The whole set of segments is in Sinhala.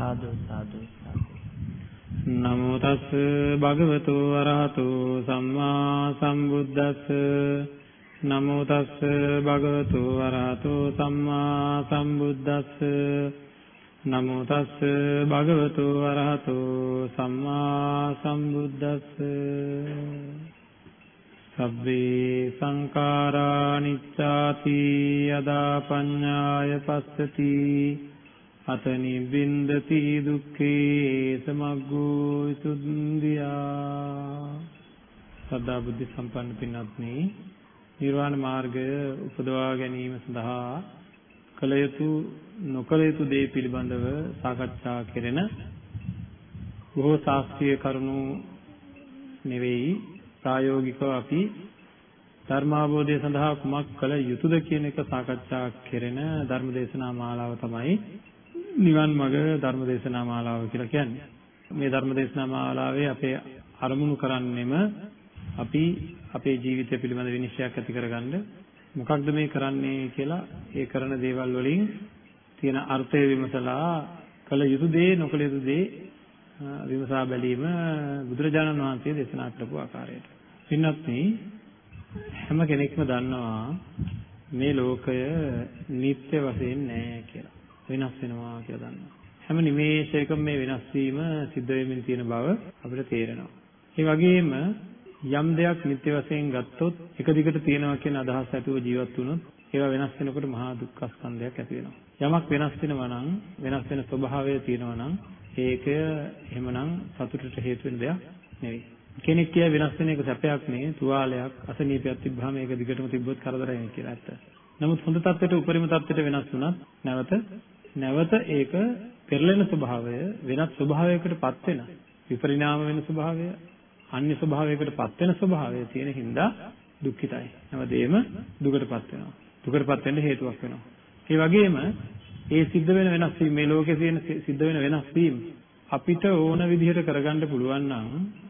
සාදු සාදු නමෝ තස් භගවතු වරහතු සම්මා සම්බුද්දස්ස. නමෝ තස් භගවතු වරහතු සම්මා සම්බුද්දස්ස. නමෝ තස් භගවතු වරහතු සම්මා සම්බුද්දස්ස. සබ්බේ සංඛාරා නිච්ඡාති යදා පඤ්ඤාය පස්සති. අත නිබ්බින්දති දුක්ඛේ සමග්ගෝ සුද්ධියා සදා බුද්ධ සම්පන්න පින්වත්නි නිර්වාණ මාර්ගය උපදවා ගැනීම සඳහා කළ යුතු නොකළ යුතු දේ පිළිබඳව සාකච්ඡා කෙරෙන බොහෝ ශාස්ත්‍රීය කරුණු නෙවෙයි ප්‍රායෝගිකව අපි ධර්මාභෝධය සඳහා කුමක් කළ යුතුද කියන එක සාකච්ඡා කෙරෙන ධර්මදේශනා මාලාව තමයි නිවන් මඟ ධර්ම දේශනා මාලාව කියලා කියන්නේ. මේ ධර්ම දේශනා මාලාවේ අපේ අරමුණු කරන්නෙම අපි අපේ ජීවිතය පිළිබඳ විනිශ්චයක් ඇති කරගන්න මොකක්ද මේ කරන්නේ කියලා ඒ කරන දේවල් වලින් තියෙන අර්ථය විමසලා කළ යුතු දේ නොකළ යුතු දේ විමසා බැලීම බුදුරජාණන් වහන්සේ දේශනා කරපු ආකාරයට. පින්වත්නි හැම කෙනෙක්ම දන්නවා මේ ලෝකය නිත්‍ය වශයෙන් නෑ කියලා. වෙනස් වෙනවා කියලා දන්නවා. හැම නිමේෂයකම මේ වෙනස් වීම සිද්ධ වෙමින් තියෙන බව අපිට තේරෙනවා. ඒ වගේම යම් දෙයක් නිත්‍ය වශයෙන් ගත්තොත් එක දිගට තියෙනවා කියන අදහස ඇතුව ජීවත් වුණොත් ඒවා වෙනස් වෙනකොට මහා දුක්ඛ ස්කන්ධයක් ඇති වෙනවා. යමක් වෙනස් වෙනවා නම් වෙනස් වෙන ස්වභාවය තියෙනවා නම් ඒකය එහෙමනම් සතුටට හේතු වෙන දෙයක් නෙවෙයි. කෙනෙක් කිය වෙනස් වෙන එක සැපයක් නේ තුවාලයක් අසනීපයක් තිබ්බහම ඒක දිගටම තිබ්බොත් කරදරයි කියලා ඇත්ත. නමුත් හොඳ තත්ත්වයට උපරිම තත්ත්වයට වෙනස් වුණත් නැවත නැවත ඒක පෙරලෙන ස්වභාවය වෙනත් ස්වභාවයකටපත් වෙන විපරිණාම වෙන ස්වභාවය අන්‍ය ස්වභාවයකටපත් වෙන ස්වභාවය තියෙන හින්දා දුක්ඛිතයි. හැමදේම දුකටපත් වෙනවා. දුකටපත් වෙන්න හේතුවක් වෙනවා. ඒ වගේම ඒ සිද්ධ වෙන වෙනස් වීම මේ ලෝකේ තියෙන සිද්ධ වෙන වෙනස් වීම අපිට ඕන විදිහට කරගන්න පුළුවන් නම්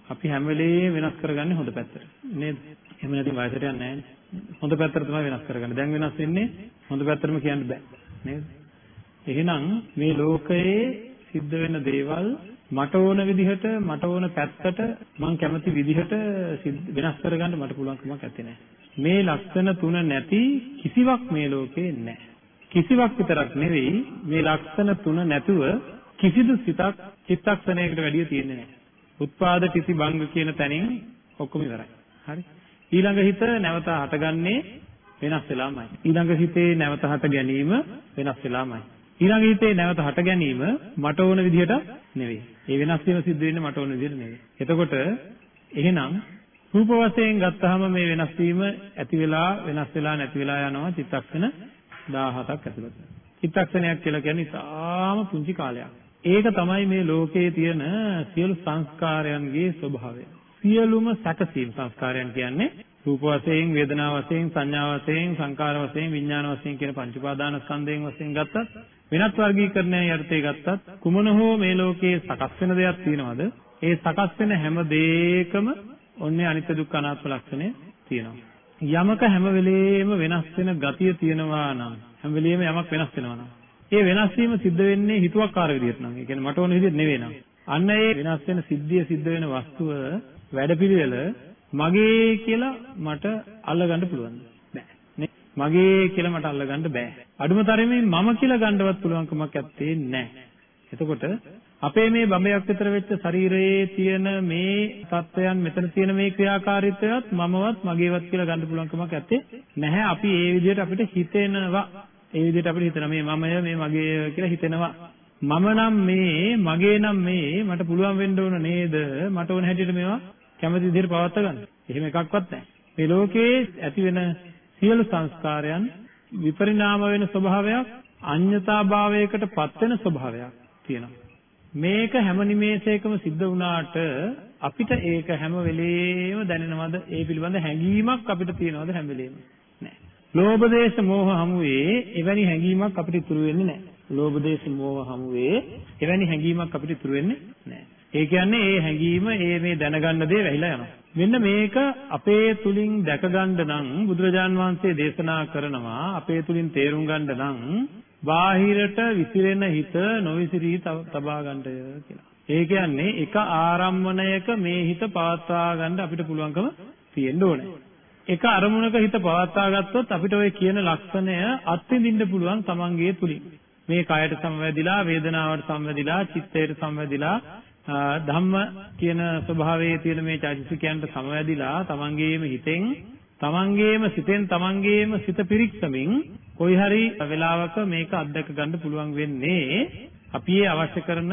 අපි හැම වෙලේම වෙනස් කරගන්නේ හොඳ පැත්තට. නේද? එහෙම නැති වයසට යන්නේ නැහැ. හොඳ පැත්තට තමයි වෙනස් කරගන්නේ. දැන් වෙනස් වෙන්නේ හොඳ පැත්තටම කියන්න බෑ. නේද? එහෙනම් මේ ලෝකයේ සිද්ධ වෙන දේවල් මට ඕන විදිහට මට ඕන පැත්තට මම කැමති විදිහට වෙනස් කරගන්න මට පුළුවන්කමක් නැත්තේ නෑ. මේ ලක්ෂණ තුන නැති කිසිවක් මේ ලෝකේ නැහැ. කිසිවක් විතරක් නෙවෙයි මේ ලක්ෂණ තුන නැතුව කිසිදු සිතක් චිත්තක්ෂණයකට වැඩිය තියෙන්නේ නැහැ. උත්පාද තිති භංග කියන තැනින් ඔක්කොම ඉවරයි. හරි. ඊළඟ හිත නැවත හටගන්නේ වෙනස් වෙලාමයි. ඊළඟ හිතේ නැවත හට ගැනීම වෙනස් වෙලාමයි. ඊළඟ හිතේ නැවත හට ගැනීම මට ඕන විදිහට නෙවෙයි. ඒ වෙනස් වීම සිද්ධ වෙන්නේ මට ඕන විදිහට නෙවෙයි. එතකොට එහෙනම් රූප වශයෙන් ගත්තාම මේ වෙනස් වීම ඇති වෙලා වෙනස් වෙලා නැති වෙලා යනවා චිත්තක්ෂණ 17ක් ඇතුළත. චිත්තක්ෂණයක් කියලා කියන්නේ ඉතාම පුංචි කාලයක්. ඒක තමයි මේ ලෝකයේ තියෙන සියලු සංස්කාරයන්ගේ ස්වභාවය. සියලුම සැකසීම් සංස්කාරයන් කියන්නේ රූප වශයෙන්, වේදනා වශයෙන්, සංඥා වශයෙන්, සංකාර වශයෙන්, විඥාන වශයෙන් කියන පංච උපාදාන ස්කන්ධයෙන් වශයෙන් ගත්තත් වෙනත් වර්ගීකරණයේ යටතේ ගත්තත් කුමන හෝ මේ ලෝකයේ සකස් වෙන දෙයක් තියෙනවද? ඒ සකස් වෙන හැම දෙයකම ඔන්නේ අනිත්‍ය දුක්ඛ අනාත්ම ලක්ෂණය තියෙනවා. යමක හැම වෙලෙම වෙනස් වෙන ගතිය තියෙනවා නම් හැම වෙලෙම යමක් වෙනස් වෙනවා නම් ඒ වෙනස් වීම සිද්ධ වෙන්නේ හිතුවක්කාර විදිහට නම්. ඒ කියන්නේ මට ඕන විදිහට නෙවෙයි නම්. අන්න ඒ වෙනස් වෙන සිද්ධිය සිද්ධ වෙන වස්තුව වැඩපිළිවෙල මගේ කියලා මට අල්ලගන්න පුළුවන්ද? බෑ. මගේ කියලා මට අල්ලගන්න බෑ. අඩුම තරමේ මම කියලා ගන්නවත් පුළුවන්කමක් ඇත්තේ නැහැ. එතකොට අපේ මේ බඹයක් විතර වෙච්ච ශරීරයේ තියෙන මේ තත්වයන් මෙතන තියෙන මේ ක්‍රියාකාරීත්වයත් මමවත් මගේවත් කියලා ගන්න පුළුවන්කමක් ඇත්තේ නැහැ. අපි ඒ විදිහට අපිට හිතෙනවා. ඒ විදිහට අපිට හිතනවා මේ මමය මේ මගේ කියලා හිතෙනවා. මම නම් මේ මගේ නම් මේ මට පුළුවන් වෙන්න ඕන නේද? මට ඕන හැටියට මේවා කැමති විදිහට පවත්වා ගන්න. එහෙම එකක්වත් නැහැ. මේ ලෝකයේ ඇති වෙන සියලු සංස්කාරයන් විපරිණාම වෙන ස්වභාවයක් අඤ්‍යතා භාවයකට පත් වෙන ස්වභාවයක් තියෙනවා. මේක හැම නිමේෂයකම සිද්ධ වුණාට අපිට ඒක හැම වෙලේම දැනෙනවද? ඒ පිළිබඳ හැඟීමක් අපිට තියෙනවද හැම වෙලේම? නැහැ. ලෝභ දේශ මෝහ හමුවේ එවැනි හැඟීමක් අපිට ඉතුරු වෙන්නේ නැහැ. ලෝභ දේශ මෝහ හමුවේ එවැනි හැඟීමක් අපිට ඉතුරු වෙන්නේ නැහැ. ඒ කියන්නේ ඒ හැඟීම ඒ මේ දැනගන්න දේ වැහිලා යනවා. මෙන්න මේක අපේ තුලින් දැක ගන්න නම් බුදුරජාන් වහන්සේ දේශනා කරනවා අපේ තුලින් තේරුම් ගන්න නම් බාහිරට විසිරෙන හිත නොවිසිරී තබා ගන්නය කියලා. ඒ කියන්නේ එක ආරම්මණයක මේ හිත පවත්වා ගන්න අපිට පුළුවන්කම තියෙන්න ඕනේ. එක අරමුණක හිත පවත්වා ගත්තොත් අපිට ওই කියන ලක්ෂණය අත්විඳින්න පුළුවන් තමන්ගේ තුලින්. මේ කයට සම්වැදිලා, වේදනාවට සම්වැදිලා, චිත්තයට සම්වැදිලා, ධම්ම කියන ස්වභාවයේ තියෙන මේ චෛතසිකයන්ට සමවැදිලා තමන්ගේම හිතෙන් තමන්ගේම සිතෙන් තමන්ගේම සිත පිරික්සමින් කොයි හරි වෙලාවක මේක අත්දැක ගන්න පුළුවන් වෙන්නේ අපි ඒ අවශ්‍ය කරන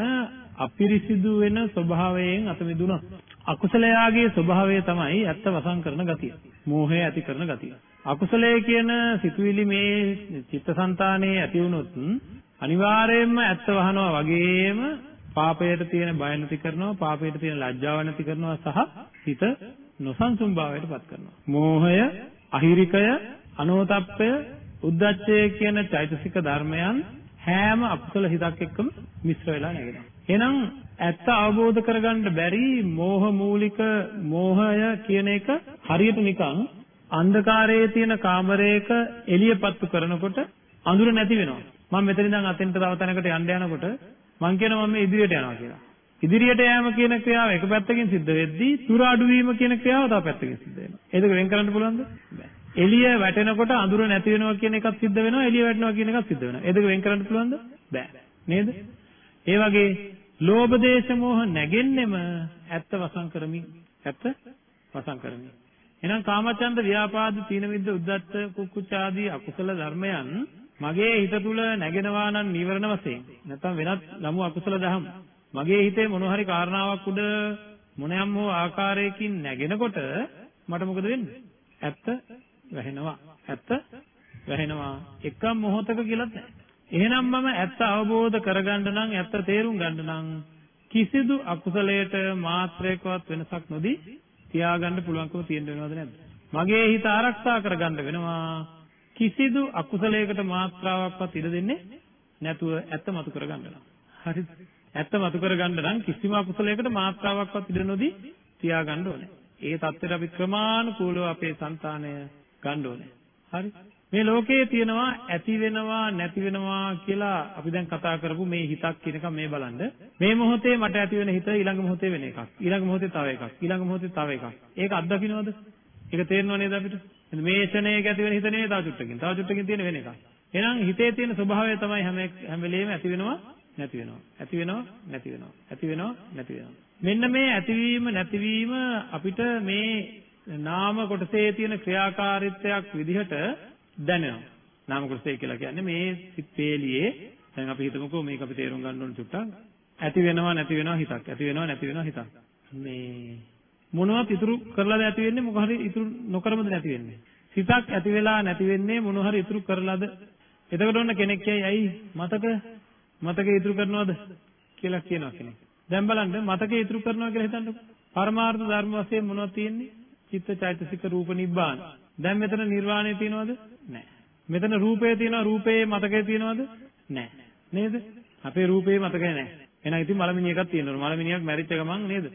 අපිරිසිදු වෙන ස්වභාවයෙන් අත මිදුණා. අකුසලයාගේ ස්වභාවය තමයි ඇත්ත වසං කරන ගතිය. මෝහය ඇති කරන ගතිය. අකුසලයේ කියන සිතුවිලි මේ චිත්තසංතානයේ ඇති වුණොත් අනිවාර්යයෙන්ම ඇත්ත වහනවා වගේම පාපයට තියෙන බය නැති කරනවා, පාපයට තියෙන ලැජ්ජාව නැති කරනවා සහ හිත නොසන්සුන් භාවයට පත් කරනවා. මෝහය, අහිරිකය, අනෝතප්පය, උද්දච්චය කියන චෛතසික ධර්මයන් හැම අකුසල හිතක් එක්කම මිශ්‍ර වෙලා නැගෙනවා. එහෙනම් ඇත්ත අවබෝධ කරගන්න බැරි මෝහ මූලික මෝහය කියන එක හරියට නිකන් අන්ධකාරයේ තියෙන කාමරයක එළියපත්තු කරනකොට අඳුර නැති වෙනවා. මම මෙතන ඉඳන් අතෙන්ට තව තැනකට යන්න යනකොට මං කියනවා මම ඉදිරියට යනවා කියලා. ඉදිරියට යෑම කියන ක්‍රියාව එක පැත්තකින් සිද්ධ වෙද්දී තුර අඩු වීම කියන ක්‍රියාව තව පැත්තකින් සිද්ධ වෙනවා. ඒක වෙන් කරන්න පුළුවන්ද? බෑ. එළිය වැටෙනකොට අඳුර නැති වෙනවා කියන එකක් සිද්ධ වෙනවා එළිය වැටෙනවා කියන එකක් සිද්ධ වෙනවා. ඒ දෙක වෙන් කරන්න පුළුවන්ද? බෑ. නේද? ඒ වගේ ලෝභ දේශ මොහ නැගෙන්නෙම ඇත්ත වසං කරමින් ඇත්ත වසං කරමින්. එහෙනම් කාමචන්ද ව්‍යාපාද තීන විද්ද උද්දච්ච කුක්කුච්ච ආදී අකුසල ධර්මයන් මගේ හිත තුල නැගෙනවා නම් නීවරණ වශයෙන් නැත්නම් වෙනත් ලමු අකුසල දහම් මගේ හිතේ මොන හරි කාරණාවක් උඩ මොනෑම් හෝ ආකාරයකින් නැගෙනකොට මට මොකද වෙන්නේ? ඇත්ත වැහෙනවා. ඇත්ත වැහෙනවා. එක මොහොතක කියලාත් නැහැ. එහෙනම් මම ඇත්ත අවබෝධ කරගන්න නම් ඇත්ත තේරුම් ගන්න නම් කිසිදු අකුසලයට මාත්‍රයකවත් වෙනසක් නොදී තියාගන්න පුළුවන්කම තියෙන්න වෙනවද නැද්ද? මගේ හිත ආරක්ෂා කරගන්න වෙනවා. කිසිදු අකුසලයකට මාත්‍රාවක්වත් ඉඩ දෙන්නේ නැතුව ඇත්ත මතු කරගන්නවා. හරිද? ඇත්ත මතු කරගන්න නම් කිසිම අකුසලයකට මාත්‍රාවක්වත් ඉඩ නොදී තියාගන්න ඕනේ. ඒ தත්තර අපි ක්‍රමානුකූලව අපේ సంతානය ගන්න ඕනේ. හරි? මේ ලෝකයේ තියෙනවා ඇති වෙනවා නැති වෙනවා කියලා අපි දැන් කතා කරපු මේ හිතක් කියනකම් මේ බලන්න. මේ මොහොතේ මට ඇති වෙන හිත ඊළඟ මොහොතේ වෙන එකක්. ඊළඟ මොහොතේ තව එකක්. ඊළඟ මොහොතේ තව එකක්. ඒක අත්දකින්නවද? ඒක තේරෙනව නේද අපිට? මේ ෂණයක ඇති වෙන හිත නෙවෙයි තව චුට්ටකින්. තව චුට්ටකින් තියෙන වෙන එකක්. එහෙනම් හිතේ තියෙන ස්වභාවය තමයි හැම හැම වෙලෙම ඇති වෙනවා නැති වෙනවා. ඇති වෙනවා නැති වෙනවා. ඇති වෙනවා නැති වෙනවා. මෙන්න මේ ඇතිවීම නැතිවීම අපිට මේ නාම කොටසේ තියෙන ක්‍රියාකාරීත්වයක් විදිහට දැනෙනවා. නාම කොටසේ කියලා කියන්නේ මේ සිත් වේලියේ දැන් අපි හිතමුකෝ මේක අපි තේරුම් ගන්න ඕන චුට්ටක්. ඇති වෙනවා නැති වෙනවා හිතක්. ඇති වෙනවා නැති වෙනවා හිතක්. මේ මොනවත් ඉතුරු කරලාද ඇති වෙන්නේ මොකක් හරි ඉතුරු නොකරමද නැති වෙන්නේ. සිතක් ඇති වෙලා නැති වෙන්නේ මොන හරි ඉතුරු කරලාද? එතකොට ඔන්න කෙනෙක් කියයි ඇයි මතක මතක ඉතුරු කරනවද කියලා කියනවා කෙනෙක්. දැන් බලන්න මතක ඉතුරු කරනවා කියලා හිතන්නකෝ. පරමාර්ථ ධර්ම වශයෙන් මොනවද තියෙන්නේ? චිත්ත චෛතසික රූප නිබ්බාන. දැන් මෙතන නිර්වාණය තියෙනවද? නැහැ. මෙතන රූපය තියෙනවා රූපයේ මතකය තියෙනවද? නැහැ. නේද? අපේ රූපේ මතකය නැහැ. එහෙනම් ඉතින් මලමිණිය එකක් තියෙනවා. මලමිණියක් මැරිච්ච ගමන් නේද?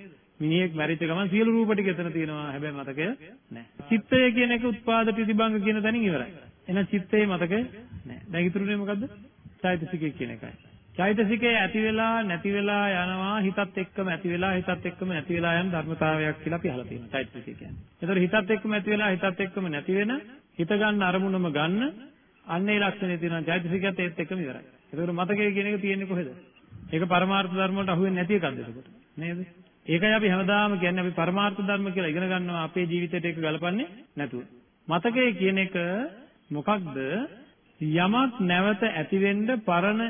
මිනිහෙක් මැරිච්ච ගමන් සියලු රූප ටික එතන තියෙනවා. හැබැයි මතකය නැහැ. චිත්තය කියන එක උත්පාද ප්‍රතිබංග කියන තැනින් ඉවරයි. එහෙනම් චිත්තේ මතකය නැහැ. දැන් ඉතුරුනේ මොකද්ද? චෛතසිකය කියන එකයි. චෛතසිකේ ඇති වෙලා නැති වෙලා යනවා හිතත් එක්කම ඇති වෙලා හිතත් එක්කම නැති වෙලා යන ධර්මතාවයක් කියලා අපි අහලා තියෙනවා චෛතසිකය කියන්නේ. ඒතකොට හිතත් එක්කම ඇති වෙලා හිතත් එක්කම නැති වෙන හිත ගන්න අරමුණම ගන්න අන්නේ ලක්ෂණය තියෙනවා චෛතසිකයත් ඒත් එක්කම ඉවරයි. ඒතකොට මතකය කියන එක තියෙන්නේ කොහෙද? ඒක පරමාර්ථ ධර්ම වලට අහු වෙන්නේ නැති එකක්ද එතකොට? නේද? ඒකයි අපි හැමදාම කියන්නේ අපි පරමාර්ථ ධර්ම කියලා ඉගෙන ගන්නවා අපේ ජීවිතේට ඒක ගලපන්නේ නැතුව. මතකය කියන එක මොකක්ද? යමක් නැවත ඇති වෙන්න පරණ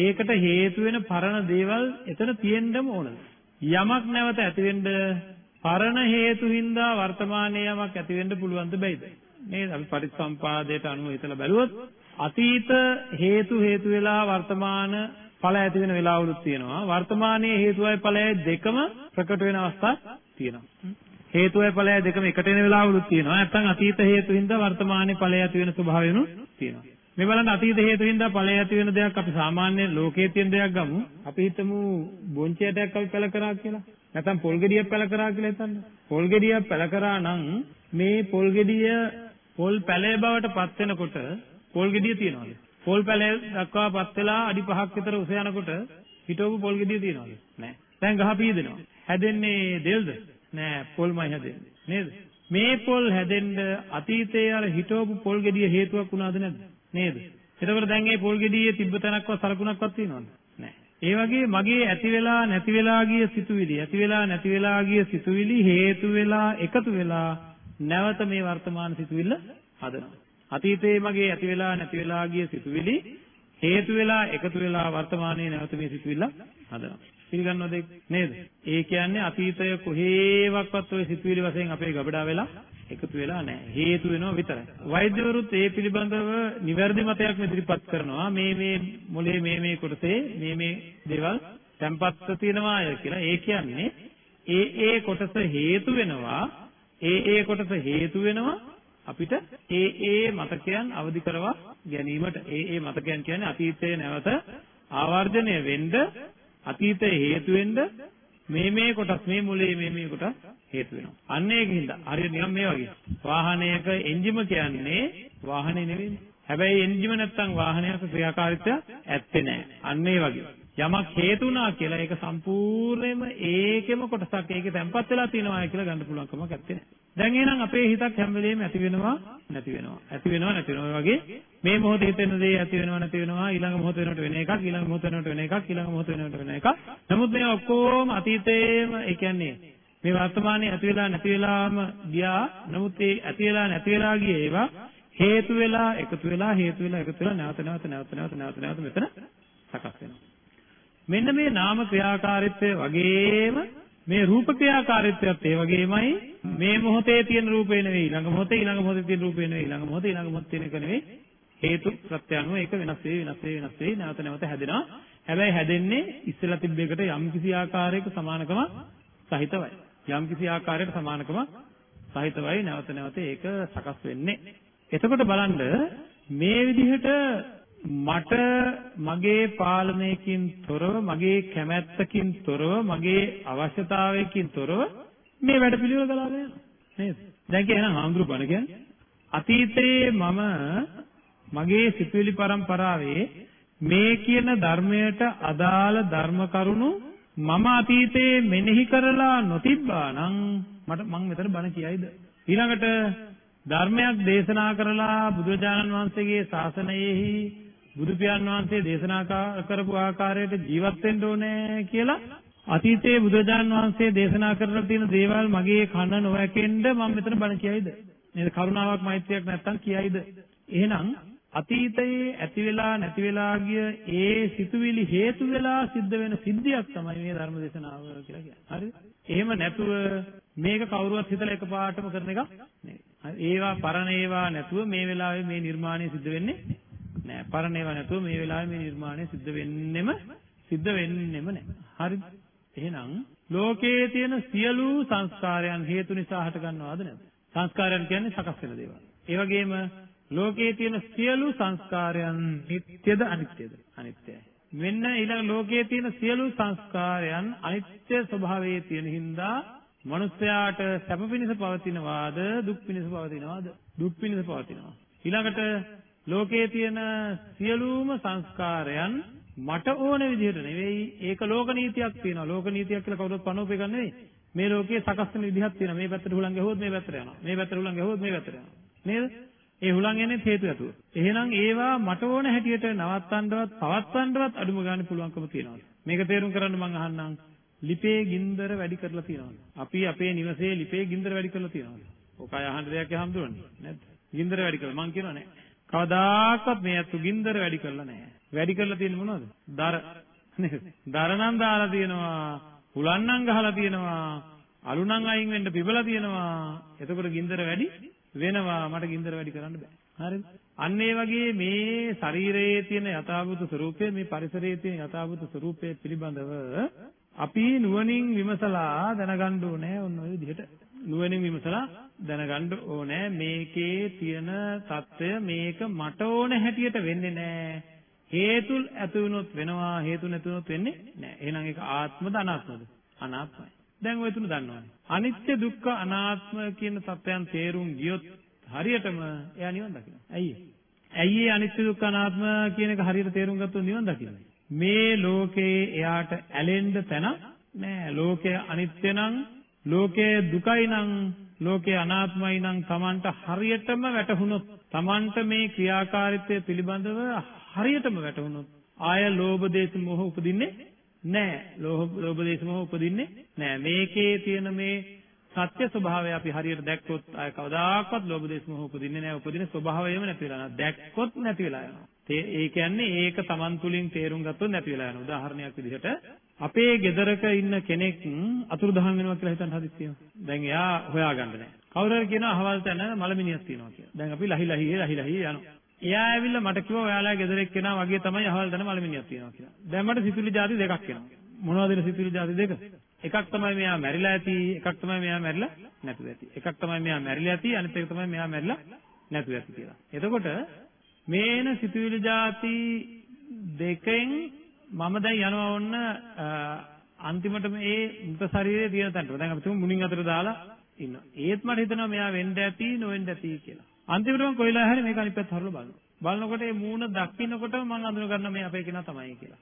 ඒකට හේතු වෙන පරණ දේවල් එතන තියෙන්නම ඕනද? යමක් නැවත ඇති වෙන්න පරණ හේතු හින්දා වර්තමානයේ යමක් ඇති වෙන්න පුළුවන්ද බැයිද? නේද? අපි පරිසම්පාදයට අනුව හිතලා බැලුවොත් අතීත හේතු හේතු වෙලා වර්තමාන ඵල ඇති වෙන වෙලාවලුත් තියෙනවා. වර්තමානයේ හේතුවයි ඵලයයි දෙකම ප්‍රකට වෙන අවස්ථා තියෙනවා. හේතුවයි ඵලයයි දෙකම එකට එන වෙලාවලුත් තියෙනවා. නැත්නම් අතීත හේතු හින්දා වර්තමානයේ ඵලය ඇති වෙන ස්වභාවයනුත් තියෙනවා. මේ බලන්න අතීත හේතු හින්දා ඵලය ඇති වෙන දෙයක් අපි සාමාන්‍ය ලෝකයේ තියෙන දෙයක් ගමු. අපි හිතමු බොන්චයටයක් අපි පැල කරා කියලා. නැත්නම් පොල් ගෙඩියක් පැල කරා කියලා හිතන්න. පොල් ගෙඩියක් පැල කරා නම් මේ පොල් ගෙඩිය පොල් පැලේ බවට පත් වෙනකොට පොල් ගෙඩිය තියනවාද? පොල් පැලේ දක්වා පත් වෙලා අඩි 5ක් විතර උස යනකොට හිටවපු පොල් ගෙඩිය තියනවාද? නැහැ. දැන් ගහ පීදෙනවා. හැදෙන්නේ දෙල්ද? නෑ පොල්මයි හැදෙන්නේ. නේද? මේ පොල් හැදෙන්න අතීතයේ අර හිටවපු පොල් ගෙඩිය හේතුවක් වුණාද නැද්ද? නේද? එතකොට දැන් මේ පොල් ගෙඩියේ තිබ්බ තැනක්වත් සලකුණක්වත් තියෙනවද? නැහැ. ඒ වගේ මගේ ඇති වෙලා නැති වෙලා ගිය සිතුවිලි ඇති වෙලා නැති වෙලා ගිය සිතුවිලි හේතු වෙලා එකතු වෙලා නැවත මේ වර්තමාන සිතුවිල්ල හදනවා. අතීතයේ මගේ ඇති වෙලා නැති වෙලා ගිය සිතුවිලි හේතු වෙලා එකතු වෙලා වර්තමානයේ නැවත මේ සිතුවිල්ල හදනවා. පිළිගන්නවද නේද? ඒ කියන්නේ අතීතය කොහේවත් ඔය සිතුවිලි වශයෙන් අපේ ගබඩා වෙලා එකතු වෙලා නැහැ. හේතු වෙනවා විතරයි. වෛද්‍යවරුත් ඒ පිළිබඳව නිවැරදි මතයක් ඉදිරිපත් කරනවා. මේ මේ මොලේ මේ මේ කොටසේ මේ මේ දේවල් තැම්පත්ව තියෙනවා කියලා. ඒ කියන්නේ ඒ ඒ කොටස හේතු වෙනවා. ඒ ඒ කොටස හේතු වෙනවා අපිට ඒ ඒ මතකයන් අවදි කරවා ගැනීමට. ඒ ඒ මතකයන් කියන්නේ අතීතයේ නැවත ආවර්ජනය වෙන්න අතීතයේ හේතු වෙන්න මේ මේ කොටස් මේ මුලේ මේ මේ කොටස් හේතු වෙනවා. අන්න ඒකින්ද හරියට නිකන් මේ වගේ. වාහනයක එන්ජිම කියන්නේ වාහනේ නෙවෙයි. හැබැයි එන්ජිම නැත්තම් වාහනයක ක්‍රියාකාරීත්වය ඇත්තේ නැහැ. අන්න ඒ වගේ. යමක් හේතුණා කියලා ඒක සම්පූර්ණයෙන්ම ඒකෙම කොටසක් ඒකේ තැම්පත් වෙලා තියෙනවා කියලා ගන්න පුළුවන් කමක් නැත්තේ. දැන් එහෙනම් අපේ හිතක් හැම වෙලෙම ඇති වෙනවා නැති වෙනවා. ඇති වෙනවා නැති වෙනවා වගේ මේ මොහොතේ හිතෙන දේ ඇති වෙනවා නැති වෙනවා ඊළඟ මොහොත වෙනකොට වෙන එකක් ඊළඟ මොහොත වෙනකොට වෙන එකක් ඊළඟ මොහොත වෙනකොට වෙන එකක්. නමුත් මේ ඔක්කොම අතීතයේම ඒ කියන්නේ මේ වර්තමානයේ ඇති වෙලා නැති වෙලාම ගියා. නමුත් ඒ ඇති වෙලා නැති වෙලා ගිය ඒවා හේතු වෙලා එකතු වෙලා හේතු වෙලා එකතු වෙලා නැවත නැවත නැවත නැවත නැවත නැවත මෙතන සකස් වෙනවා. මෙන්න මේ නාම ක්‍රියාකාරීත්වය වගේම මේ රූප ක්‍රියාකාරීත්වයත් ඒ වගේමයි. මේ මොහොතේ තියෙන රූපේ නෙවෙයි ඊළඟ මොහොතේ ඊළඟ මොහොතේ තියෙන රූපේ නෙවෙයි ඊළඟ මොහොතේ ඊළඟ මොහොතේ තියෙන එක නෙවෙයි. හේතු ප්‍රත්‍යයන්ව ඒක වෙනස් වෙයි වෙනස් වෙයි වෙනස් වෙයි. නැවත නැවත හැදෙනවා. හැබැයි හැදෙන්නේ ඉස්සෙල්ලා තිබ්බ එකට යම් කිසි ආකාරයක සමානකම සහිතවයි. යම් කිසි ආකාරයක සමානකම සහිතවයි. නැවත නැවත ඒක සකස් වෙන්නේ. එතකොට බලන්න මේ විදිහට මට මගේ පාලනයකින් තොරව මගේ කැමැත්තකින් තොරව මගේ අවශ්‍යතාවයකින් තොරව මේ වැඩ පිළිවෙල ගලාගෙන යනවා නේද? දැන් කියනනම් ආඳුරු බණ කියන්නේ අතීතයේ මම මගේ සිතුවිලි පරම්පරාවේ මේ කියන ධර්මයට අදාළ ධර්ම කරුණු මම අතීතයේ මෙනෙහි කරලා නොතිබ්බා නම් මට මං මෙතන බණ කියයිද? ඊළඟට ධර්මයක් දේශනා කරලා බුදුරජාණන් වහන්සේගේ ශාසනයෙහි බුදු පියාණන් වහන්සේ දේශනා කරපු ආකාරයට ජීවත් වෙන්න ඕනේ කියලා අතීතයේ බුදුරජාණන් වහන්සේ දේශනා කරලා තියෙන දේවල් මගේ කන නොවැකෙන්න මම මෙතන බණ කියයිද නේද කරුණාවක් මෛත්‍රියක් නැත්තම් කියයිද එහෙනම් අතීතයේ ඇති වෙලා නැති වෙලා ගිය ඒ සිතුවිලි හේතු වෙලා සිද්ධ වෙන සිද්ධියක් තමයි මේ ධර්ම දේශනාව කියලා කියන්නේ. හරිද? එහෙම නැතුව මේක කවුරුවත් හිතලා එකපාරටම කරන එක නෙවෙයි. ඒවා පරණ ඒවා නැතුව මේ වෙලාවේ මේ නිර්මාණය සිද්ධ වෙන්නේ නෑ. පරණ ඒවා නැතුව මේ වෙලාවේ මේ නිර්මාණය සිද්ධ වෙන්නෙම සිද්ධ වෙන්නෙම නෑ. හරිද? එහෙනම් ලෝකයේ තියෙන සියලු සංස්කාරයන් හේතු නිසා හට ගන්නවද නැද්ද? සංස්කාරයන් කියන්නේ සකස් වෙන දේවල්. ඒ වගේම ලෝකයේ තියෙන සියලු සංස්කාරයන් නිට්ටයද අනිත්‍යද? අනිත්‍යයි. මෙන්න ඊළඟ ලෝකයේ තියෙන සියලු සංස්කාරයන් අනිත්‍ය ස්වභාවයේ තියෙන හින්දා මනුස්සයාට සැප පිණිස පවතිනවාද දුක් පිණිස පවතිනවාද? දුක් පිණිස පවතිනවා. ඊළඟට ලෝකයේ තියෙන සියලුම සංස්කාරයන් මට ඕන විදිහට නෙවෙයි ඒක ලෝක නීතියක් තියෙනවා. ලෝක නීතියක් කියලා කවුරුත් පනෝපේ ගන්න නෙවෙයි. මේ ලෝකයේ සකස් වෙන විදිහක් තියෙනවා. මේ පැත්තට හුලං ගැහුවොත් මේ පැත්තට යනවා. මේ පැත්තට හුලං ගැහුවොත් මේ පැත්තට යනවා. නේද? ඒ හුලං එන්නේ හේතු ඇතුව. එහෙනම් ඒවා මට ඕන හැටියට නවත්තන්නවත් පවත්වන්නවත් අඩුම ගන්න පුළුවන්කම තියෙනවා. මේක තේරුම් කරන්න මම අහන්නම්. ලිපේ ගින්දර වැඩි කරලා තියෙනවද? අපි අපේ නිවසේ ලිපේ ගින්දර වැඩි කරලා තියෙනවද? ඔකයි අහන්න දෙයක් හම්දුරන්නේ. නැද්ද? ගින්දර වැඩි කරලා මං කියනවා නෑ. කවදාකවත් මේ අතු ගින්දර වැඩි කරලා නෑ. වැඩි කරලා තියෙන්නේ මොනවද? දර. නේද? දර නම් දාලා තියෙනවා. හුලන් නම් ගහලා තියෙනවා. අලු නම් අයින් වෙන්න පිබලා තියෙනවා. එතකොට ගින්දර වැඩි වෙනවා මට ගින්දර වැඩි කරන්න බෑ. හරිද? අන්න ඒ වගේ මේ ශරීරයේ තියෙන යථාභූත ස්වરૂපය මේ පරිසරයේ තියෙන යථාභූත ස්වરૂපය පිළිබඳව අපි නුවණින් විමසලා දැනගන්න ඕනේ ඔන්න ඔය විදිහට නුවණින් විමසලා දැනගන්න ඕනේ මේකේ තියෙන தত্ত্বය මේක මට ඕන හැටියට වෙන්නේ නැහැ. හේතු ඇති වුණොත් වෙනවා හේතු නැති වුණොත් වෙන්නේ නැහැ. එහෙනම් ඒක ආත්මද අනාත්මද? අනාත්මයි. දැන් ඔය තුන දන්නවනේ. අනිත්‍ය දුක්ඛ අනාත්ම කියන தත්ත්වයන් තේරුම් ගියොත් හරියටම එයා නිවන් දකිනවා. ඇයි? ඇයි අනිත්‍ය දුක්ඛ අනාත්ම කියන එක හරියට තේරුම් ගත්තොත් නිවන් දකිනවා. මේ ලෝකේ එයාට ඇලෙන්න තැන නෑ. ලෝකය අනිත්‍ය නම් ලෝකය දුකයි නම්, ලෝකය අනාත්මයි නම් Tamanට හරියටම වැටහුනොත්, Tamanට මේ ක්‍රියාකාරීත්වය පිළිබඳව හරියටම වැටහුනොත්, ආය ලෝභ දේශ මොහ උපදින්නේ නෑ. ලෝභ දේශ මොහ උපදින්නේ නෑ. මේකේ තියෙන මේ සත්‍ය ස්වභාවය අපි හරියට දැක්කොත් ආය කවදාකවත් ලෝභ දේශ මොහ උපදින්නේ නැහැ. උපදින ස්වභාවයම නැති වෙලා යනවා. දැක්කොත් නැති වෙලා යනවා. ඒ කියන්නේ ඒක Taman තුලින් තේරුම් ගත්තොත් නැති වෙලා යනවා. උදාහරණයක් විදිහට අපේ ගෙදරක ඉන්න කෙනෙක් අතුරුදහන් වෙනවා කියලා හිතන්න හදිස් තියෙනවා. දැන් එයා හොයාගන්න නැහැ. කවුරු හරි කියනවා අහවල් තැන මලමිනියක් තියෙනවා කියලා. දැන් අපි ලහි ලහි ලහි ලහි යනවා. එයා ඇවිල්ලා මට කිව්වා ඔයාලා ගෙදරෙක් කෙනා වගේ තමයි අහවල් තැන මලමිනියක් තියෙනවා කියලා. දැන් මට සිතුවිලි જાති දෙකක් එනවා. මොනවද මේ සිතුවිලි જાති දෙක? එකක් තමයි මෙයා මැරිලා ඇති, එකක් තමයි මෙයා මැරිලා නැතුව ඇති. එකක් තමයි මෙයා මැරිලා ඇති, අනිත් එක තමයි මෙයා මැරිලා නැතුව ඇති කියලා. එතකොට මේන සිතුවිලි જાති දෙකෙන් මම දැන් යනවා ඔන්න අන්තිමට මේ මృత ශරීරයේ තියෙන තැනට. දැන් අපි තුමු මුණින් අතර දාලා ඉන්නවා. ඒත් මට හිතෙනවා මෙයා වෙන්න ඇති නොවෙන්න ඇති කියලා. අන්තිමට මම කොයිලා හැරි මේක අනිත් පැත්ත හරලා බලනවා. බලනකොට මේ මූණ දකින්නකොට මම අඳුන ගන්නවා මේ අපේ කෙනා තමයි කියලා.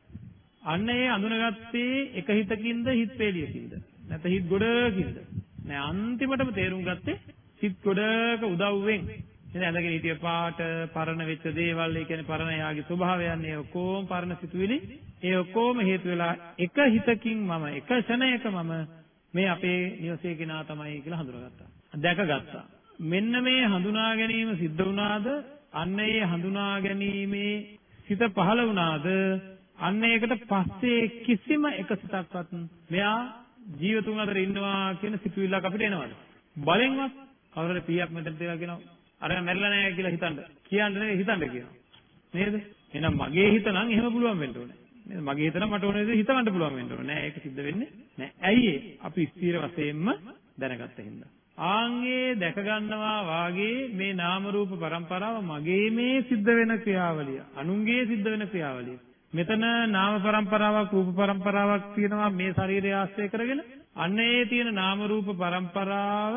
අන්න ඒ අඳුනගත්තේ එක හිතකින්ද හිත වේලියකින්ද නැත්නම් හිත ගොඩකින්ද නෑ අන්තිමටම තේරුම් ගත්තේ හිත ගොඩක උදව්වෙන් නේද ඇඳගෙන හිටිය පාට පරණ වෙච්ච දේවල් ඒ කියන්නේ පරණ යාගේ ස්වභාවයන් ඒ ඔක්කොම පරණ සිතුවිලි. ඒ ඔක්කොම හේතු වෙලා එක හිතකින් මම එක ක්ෂණයක මම මේ අපේ නිවසේ කෙනා තමයි කියලා හඳුනාගත්තා. දැකගත්තා. මෙන්න මේ හඳුනා ගැනීම සිද්ධ වුණාද? අන්න ඒ හඳුනා ගැනීමේ සිත පහළ වුණාද? අන්න ඒකට පස්සේ කිසිම එක සිතක්වත් මෙයා ජීවතුන් අතර ඉන්නවා කියන සිතුවිල්ලක් අපිට එනවද? බලෙන්වත් කවුරුහරි පීයක් මෙතන තියලා කියනවා අර මැරිලා නැහැ කියලා හිතන්න. කියන්න නෙවෙයි හිතන්න කියනවා. නේද? එහෙනම් මගේ හිත නම් එහෙම පුළුවන් වෙන්න ඕනේ. නේද? මගේ හිත නම් මට ඕනේ දේ හිතවන්න පුළුවන් වෙන්න ඕනේ. නෑ ඒක සිද්ධ වෙන්නේ නෑ. ඇයි ඒ? අපි ස්ථීර වශයෙන්ම දැනගත්ත හින්දා. ආන්ගේ දැක ගන්නවා වාගේ මේ නාම රූප પરම්පරාව මගේ මේ සිද්ධ වෙන ක්‍රියාවලිය. අනුන්ගේ සිද්ධ වෙන ක්‍රියාවලිය. මෙතන නාම પરම්පරාවක් රූප પરම්පරාවක් තියෙනවා මේ ශරීරය ආශ්‍රය කරගෙන අන්න ඒ තියෙන නාම රූප પરම්පරාව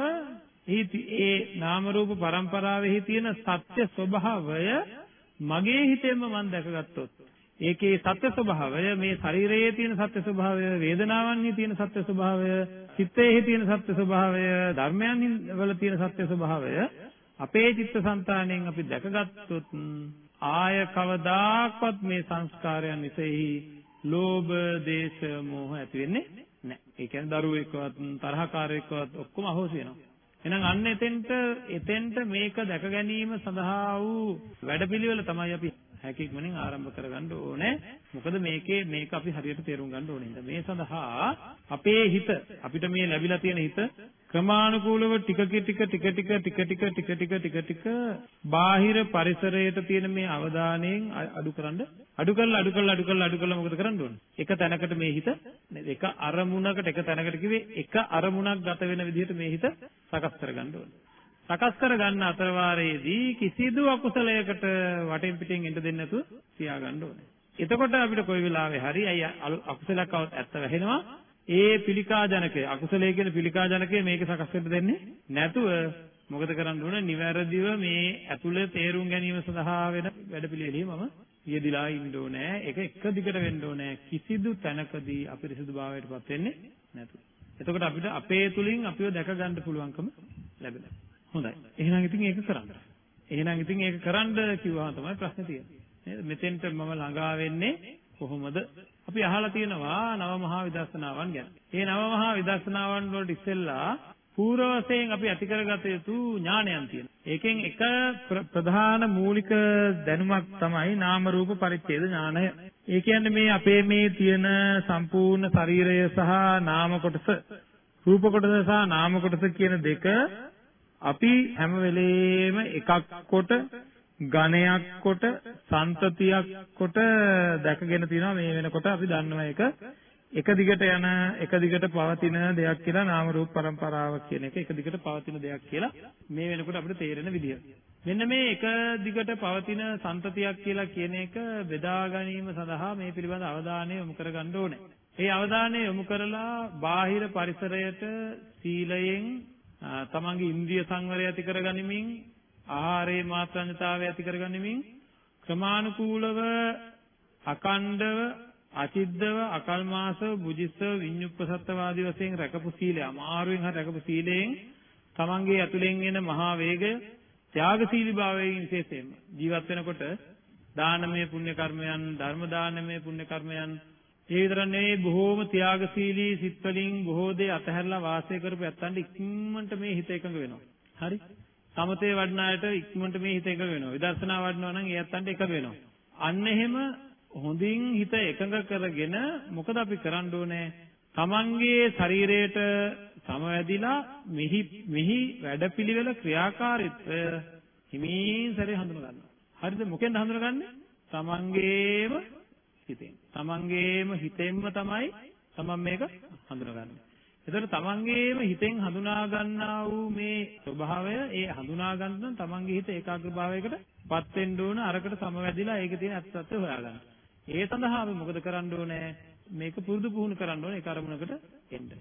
ඒ නාම රූප પરම්පරාවෙහි තියෙන සත්‍ය ස්වභාවය මගේ හිතෙන්ම මම දැකගත්තොත් ඒකේ සත්‍ය ස්වභාවය මේ ශරීරයේ තියෙන සත්‍ය ස්වභාවය වේදනාවන්හි තියෙන සත්‍ය ස්වභාවය චිත්තයේ තියෙන සත්‍ය ස්වභාවය ධර්මයන් වල තියෙන සත්‍ය ස්වභාවය අපේ චිත්තසංතාණයෙන් අපි දැකගත්තොත් ආය කවදාකවත් මේ සංස්කාරයන් විසෙහි ලෝභ, දේශ, මෝහ ඇති වෙන්නේ නැහැ. ඒ කියන්නේ දරුවෙක්වත් තරහකාරයෙක්වත් ඔක්කොම අහෝසි වෙනවා. එහෙනම් අන්න එතෙන්ට එතෙන්ට මේක දැක ගැනීම සඳහා වූ වැඩපිළිවෙල තමයි අපි හැකියක්මනින් ආරම්භ කරගන්න ඕනේ. මොකද මේකේ මේක අපි හරියට තේරුම් ගන්න ඕනේ. මේ සඳහා අපේ හිත අපිට මේ ලැබිලා තියෙන හිත ක්‍රමානුකූලව ටික ටික ටික ටික ටික ටික ටික ටික ටික ටික ටික බාහිර පරිසරයට තියෙන මේ අවධානයෙන් අඩු කරන්න අඩු කරලා අඩු කරලා අඩු කරලා අඩු කරලා මොකද කරන්න ඕනේ? එක තැනකට මේ හිත එක අරමුණකට එක තැනකට කිව්වේ එක අරමුණක් ගත වෙන විදිහට මේ හිත සකස් කරගන්න ඕනේ. සකස් කරගන්න අතරවාරයේදී කිසිදු අකුසලයකට වටෙන් පිටින් එන්න දෙන්නේ නැතුව තියාගන්න ඕනේ. එතකොට අපිට කොයි වෙලාවෙ හරි අය අකුසලයක් ඇත්ත වැහෙනවා ඒ පිළිකා ජනකය අකුසලයේ කියන පිළිකා ජනකය මේක සකස් වෙන්න දෙන්නේ නැතුව මොකද කරන්න ඕන නිවැරදිව මේ ඇතුළේ තේරුම් ගැනීම සඳහා වෙන වැඩපිළිවෙලෙහි මම යෙදිලා ඉන්න ඕනේ ඒක එක දිගට වෙන්න ඕනේ කිසිදු තැනකදී අපිරිසුදු භාවයටපත් වෙන්නේ නැතුව එතකොට අපිට අපේ තුලින් අපිව දැක ගන්න පුළුවන්කම ලැබෙනවා හොඳයි. එහෙනම් ඉතින් ඒක කරන්න. එහෙනම් ඉතින් ඒක කරන්න කිව්වහම තමයි ප්‍රශ්නේ තියෙන්නේ. නේද? මෙතෙන්ට මම ළඟා වෙන්නේ කොහොමද? අපි අහලා තියෙනවා නව මහා විදර්ශනාවන් ගැන. මේ නව මහා විදර්ශනාවන් වලට ඉස්සෙල්ලා පූර්ව වශයෙන් අපි ඇති කරගත යුතු ඥානයන් තියෙනවා. ඒකෙන් එක ප්‍රධාන මූලික දැනුමක් තමයි නාම රූප පරිච්ඡේද ඥානය. ඒ කියන්නේ මේ අපේ මේ තියෙන සම්පූර්ණ ශරීරය සහ නාම කොටස රූප කොටස සහ නාම කොටස කියන දෙක අපි හැම වෙලේම එකක් කොට ඝණයක් කොට සන්තතියක් කොට දැකගෙන තිනවා මේ වෙනකොට අපි දන්නවා ඒක එක දිගට යන එක දිගට පවතින දෙයක් කියලා නාම රූප પરම්පරාව කියන එක එක දිගට පවතින දෙයක් කියලා මේ වෙනකොට අපිට තේරෙන විදිය. මෙන්න මේ එක දිගට පවතින සන්තතියක් කියලා කියන එක බෙදා ගැනීම සඳහා මේ පිළිබඳ අවධානය යොමු කරගන්න ඕනේ. ඒ අවධානය යොමු කරලා බාහිර පරිසරයට සීලයෙන් තමන්ගේ ඉන්ද්‍රිය සංවරය ඇති කරගනිමින් ආහාරයේ මාත්‍රාඥතාවය ඇති කරගනිමින් ක්‍රමානුකූලව අකණ්ඩව අචිද්දව අකල්මාසව බුජිස්සව විඤ්ඤුප්පසත්තවාදී වශයෙන් රැකපු සීලය අමාරුවෙන් හරි රැකපු සීලයෙන් තමන්ගේ ඇතුලෙන් එන මහා වේගය ත්‍යාගශීලී භාවයෙන් විශේෂයෙන්ම ජීවත් වෙනකොට දානමය පුණ්‍ය කර්මයන් ධර්ම දානමය පුණ්‍ය කර්මයන් ඒ විතර නෙවෙයි බොහෝම ත්‍යාගශීලී සිත් වලින් බොහෝ දේ අතහැරලා වාසය කරපු ඇත්තන්ට ඉක්මනට මේ හිත එකඟ වෙනවා. හරි? සමතේ වඩන අයට ඉක්මනට මේ හිත එකඟ වෙනවා. විදර්ශනා වඩනවා නම් ඒ ඇත්තන්ට එකඟ වෙනවා. අන්න එහෙම හොඳින් හිත එකඟ කරගෙන මොකද අපි කරන්න ඕනේ? තමන්ගේ ශරීරයට සමවැදිලා මෙහි මෙහි වැඩපිළිවෙල ක්‍රියාකාරීත්වය හිමින් සැරේ හඳුනා ගන්නවා. හරිද? මොකෙන්ද හඳුනාගන්නේ? තමන්ගේම හිතෙන්. තමන්ගේම හිතෙන්ම තමයි තමන් මේක හඳුනාගන්නේ. එතකොට තමන්ගේම හිතෙන් හඳුනා ගන්නා වූ මේ ස්වභාවය ඒ හඳුනා ගන්න නම් තමන්ගේ හිත ඒකාග්‍රභාවයකට පත් වෙන්න ඕන අරකට සමවැදිලා ඒකේ තියෙන ඇත්ත සත්‍ය හොයාගන්න. ඒ සඳහා අපි මොකද කරන්න ඕනේ? මේක පුරුදු පුහුණු කරන්න ඕනේ ඒ කර්මණකට එන්න.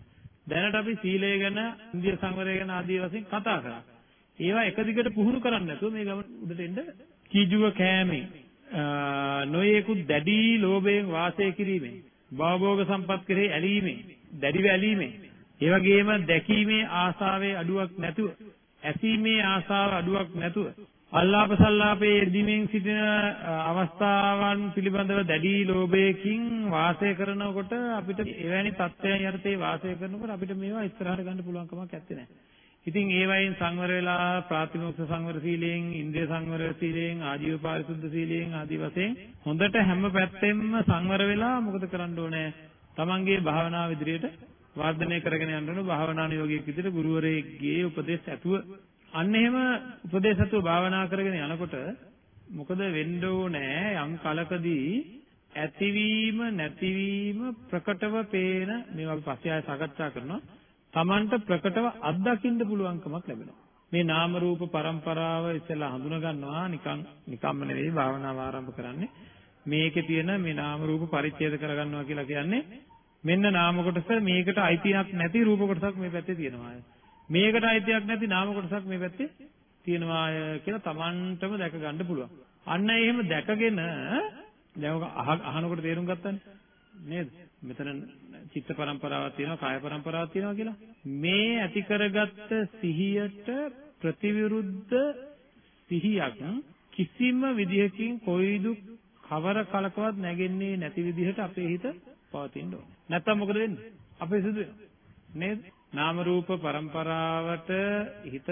දැනට අපි සීලය ගැන, ඉන්දිය සංවරය ගැන ආදී වශයෙන් කතා කරා. ඒවා එක දිගට පුහුණු කරන්නේ නැතුව මේ ගමන උඩට එන්න කීජුව කෑමෙන් නොයේකුත් දැඩි ලෝභයෙන් වාසය කිරීමෙන් භවභෝග සම්පත් කෙරෙහි ඇලීමෙන් දැඩිව ඇලීමෙන් ඒ වගේම දැකීමේ ආසාවේ අඩුවක් නැතුව ඇසීමේ ආසාව අඩුවක් නැතුව අල්ලාප සල්ලාපේ යෙදීමෙන් සිටින අවස්ථාවන් පිළිබඳව දැඩි ලෝභයකින් වාසය කරනකොට අපිට එවැනි තත්ත්වයන් යටතේ වාසය කරනකොට අපිට මේවා ඉස්සරහට ගන්න පුළුවන් කමක් නැත්තේ. ඉතින් ඒ වයින් සංවර වෙලා ප්‍රාතිමෝක්ෂ සංවර සීලයෙන්, ඉන්ද්‍රිය සංවර සීලයෙන්, ආජීව පාරිශුද්ධ සීලයෙන් ආදී වශයෙන් හොඳට හැම පැත්තෙම සංවර වෙලා මොකද කරන්න ඕනේ? තමන්ගේ භාවනාව ඉදිරියට වර්ධනය කරගෙන යන්න ඕන භාවනානුයෝගියෙක් විදිහට ගුරුවරයෙක්ගේ උපදෙස් ඇතුව අන්න එහෙම උපදේශ ඇතුව භාවනා කරගෙන යනකොට මොකද වෙන්න ඕනේ යම් කලකදී ඇතිවීම නැතිවීම ප්‍රකටව පේන මේවා අපි පස්සේ ආය සාකච්ඡා කරනවා Tamanට ප්‍රකටව අත්දකින්න පුළුවන්කමක් ලැබෙනවා. මේ නාම රූප પરම්පරාව ඉස්සෙල්ලා හඳුනා ගන්නවා නිකන් නිකම්ම නෙවෙයි භාවනාව ආරම්භ කරන්නේ. මේකේ තියෙන මේ නාම රූප පරිච්ඡේද කරගන්නවා කියලා කියන්නේ මෙන්න නාම කොටස මේකට අයිතියක් නැති රූප කොටසක් මේ පැත්තේ තියෙනවා. මේකට අයිතියක් නැති නාම කොටසක් මේ පැත්තේ තියෙනවා කියලා Tamanටම දැක ගන්න පුළුවන්. අන්න එහෙම දැකගෙන දැන් අහනකොට තේරුම් ගත්තනේ නේද? මෙතන චිත්ත පරම්පරාවක් තියෙනවා කාය පරම්පරාවක් තියෙනවා කියලා. මේ ඇති කරගත්ත සිහියට ප්‍රතිවිරුද්ධ සිහියක් කිසිම විදිහකින් කොයිදු කවර කලකවත් නැගෙන්නේ නැති විදිහට අපේ හිත පවතින්න ඕනේ. නැත්තම් මොකද වෙන්නේ? අපේ සිදු වෙනවා. නේද? නාම රූප පරම්පරාවට හිත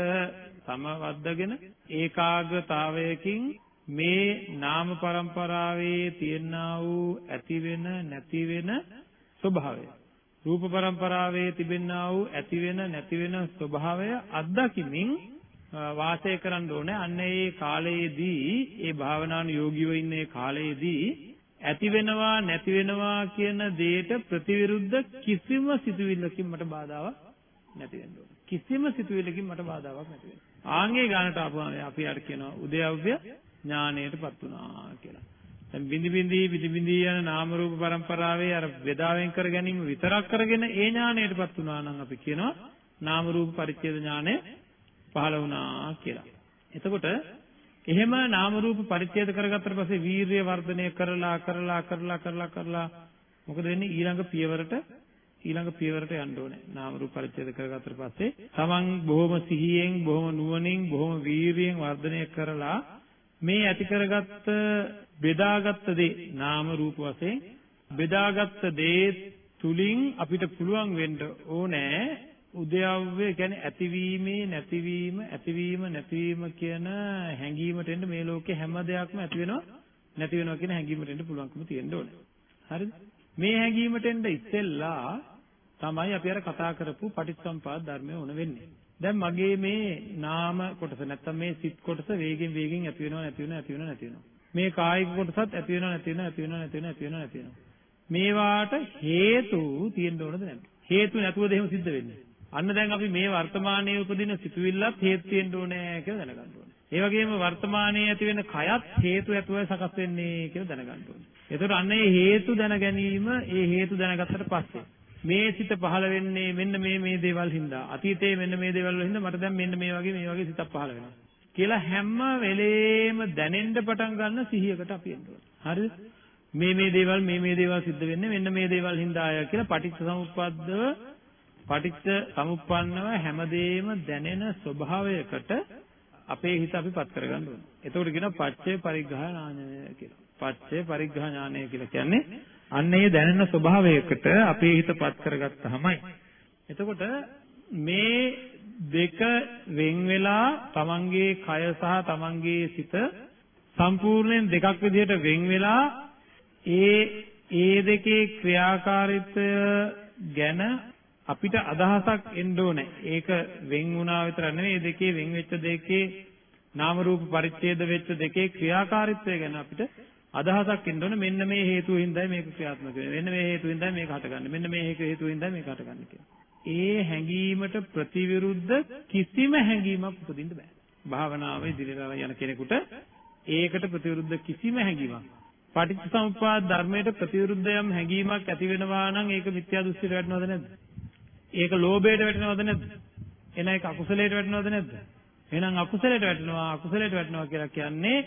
සමවද්දගෙන ඒකාග්‍රතාවයකින් මේ නාම පරම්පරාවේ තියෙනා වූ ඇති වෙන නැති වෙන ස්වභාවය. රූප પરම්පරාවේ තිබෙනා වූ ඇති වෙන නැති වෙන ස්වභාවය අත්දකිමින් වාසය කරන්න ඕනේ. අන්න ඒ කාලයේදී ඒ භාවනානු යෝගීව ඉන්නේ කාලයේදී ඇති වෙනවා නැති වෙනවා කියන දෙයට ප්‍රතිවිරුද්ධ කිසිම සිතුවිල්ලකින් මට බාධාවක් නැති වෙන්න ඕනේ. කිසිම සිතුවිල්ලකින් මට බාධාවක් නැති වෙන්න. ආන්ගේ ගානට අපුවාම අපි අර කියනවා උදයව්‍ය ඥාණයටපත් වුණා කියලා. දැන් බිඳි බිඳි බිඳි බිඳි යන නාම රූප પરම්පරාවේ අර වේදාවෙන් කර ගැනීම විතරක් කරගෙන ඒ ඥාණයටපත් වුණා නම් අපි කියනවා නාම රූප පරිච්ඡේද ඥාණය පහළ වුණා කියලා. එතකොට එහෙම නාම රූප පරිච්ඡේද කරගත්තට පස්සේ වීරිය වර්ධනය කරලා කරලා කරලා කරලා කරලා මොකද වෙන්නේ ඊළඟ පියවරට ඊළඟ පියවරට යන්න ඕනේ. නාම රූප පරිච්ඡේද කරගත්තට පස්සේ තමන් බොහොම සිහියෙන් බොහොම නුවණින් බොහොම වීරියෙන් වර්ධනය කරලා මේ ඇති කරගත්ත බෙදාගත්ත දේ නාම රූප වශයෙන් බෙදාගත්ත දේ තුලින් අපිට පුළුවන් වෙන්න ඕනේ උද්‍යව්‍ය කියන්නේ ඇතිවීමේ නැතිවීම ඇතිවීම නැතිවීම කියන හැඟීමට එන්න මේ ලෝකේ හැම දෙයක්ම ඇති වෙනවා නැති වෙනවා කියන හැඟීමට එන්න පුළුවන්කම තියෙන්න ඕනේ. හරිද? මේ හැඟීමට එන්න ඉස්සෙල්ලා තමයි අපි අර කතා කරපු පටිච්චසම්පාද ධර්මය උන වෙන්නේ. දැන් මගේ මේ නාම කොටස නැත්තම් මේ සිත් කොටස වේගෙන් වේගෙන් ඇති වෙනවා නැති වෙනවා ඇති වෙනවා නැති වෙනවා. මේ කායික කොටසත් ඇති වෙනවා නැති වෙනවා ඇති වෙනවා නැති වෙනවා ඇති වෙනවා නැති වෙනවා. මේවාට හේතු තියෙන්න ඕනද නැද්ද? හේතු නැතුවද එහෙම සිද්ධ වෙන්නේ? අන්න දැන් අපි මේ වර්තමානයේ උපදින සිතුවිල්ලත් හේතු තියෙන්න ඕනේ කියලා දැනගන්න ඕනේ. ඒ වගේම වර්තමානයේ ඇති වෙන කයත් හේතු ඇතුවයි සකස් වෙන්නේ කියලා දැනගන්න ඕනේ. එතකොට අන්න ඒ හේතු දැන ගැනීම ඒ හේතු දැනගත්තට පස්සේ මේ සිත පහළ වෙන්නේ මෙන්න මේ මේ දේවල් හින්දා අතීතයේ මෙන්න මේ දේවල් වල හින්දා මට දැන් මෙන්න මේ වගේ මේ වගේ සිතක් පහළ වෙනවා කියලා හැම වෙලේම දැනෙන්න පටන් ගන්න සිහියකට අපි එන්න ඕනේ. හරිද? මේ මේ දේවල් මේ මේ දේවල් සිද්ධ වෙන්නේ මෙන්න මේ දේවල් හින්දා ආය කියලා පටිච්ච සමුප්පද්දව පටිච්ච සමුප්පන්නව හැමදේම දැනෙන ස්වභාවයකට අපේ හිත අපි පත් කරගන්න ඕනේ. එතකොට කියනවා පච්චේ පරිග්‍රහ ඥානය කියලා. පච්චේ පරිග්‍රහ ඥානය කියලා කියන්නේ අන්න ඒ දැනෙන ස්වභාවයකට අපේ හිත පත් කරගත්තාමයි. එතකොට මේ දෙක වෙන් වෙලා තමන්ගේ කය සහ තමන්ගේ සිත සම්පූර්ණයෙන් දෙකක් විදිහට වෙන් වෙලා ඒ ඒ දෙකේ ක්‍රියාකාරීත්වය ගැන අපිට අදහසක් එන්න ඕනේ. ඒක වෙන් වුණා විතර නෙවෙයි මේ දෙකේ වෙන් වෙච්ච දෙකේ නාම රූප පරිච්ඡේද වෙච්ච දෙකේ ක්‍රියාකාරීත්වය ගැන අපිට අදහසක් එන්න ඕනේ. මෙන්න මේ හේතුව හින්දායි මේක ක්‍රියාත්මක වෙන්නේ. මෙන්න මේ හේතුව හින්දායි මේක හටගන්නේ. මෙන්න මේ හේතුව හින්දායි මේක හටගන්නේ කියලා. ඒ හැඟීමට ප්‍රතිවිරුද්ධ කිසිම හැඟීමක් උපදින්න බෑ. භාවනාවේ ඉදිරියට යන කෙනෙකුට ඒකට ප්‍රතිවිරුද්ධ කිසිම හැඟීමක් පටිච්චසමුප්පාද ධර්මයට ප්‍රතිවිරුද්ධ යම් හැඟීමක් ඇති වෙනවා නම් ඒක මිත්‍යා දෘෂ්ටියට වැටෙනවද නැද්ද? ඒක ලෝභයට වැටෙනවද නැද්ද? එන එක අකුසලයට වැටෙනවද නැද්ද? එහෙනම් අකුසලයට වැටෙනවා අකුසලයට වැටෙනවා කියලා කියන්නේ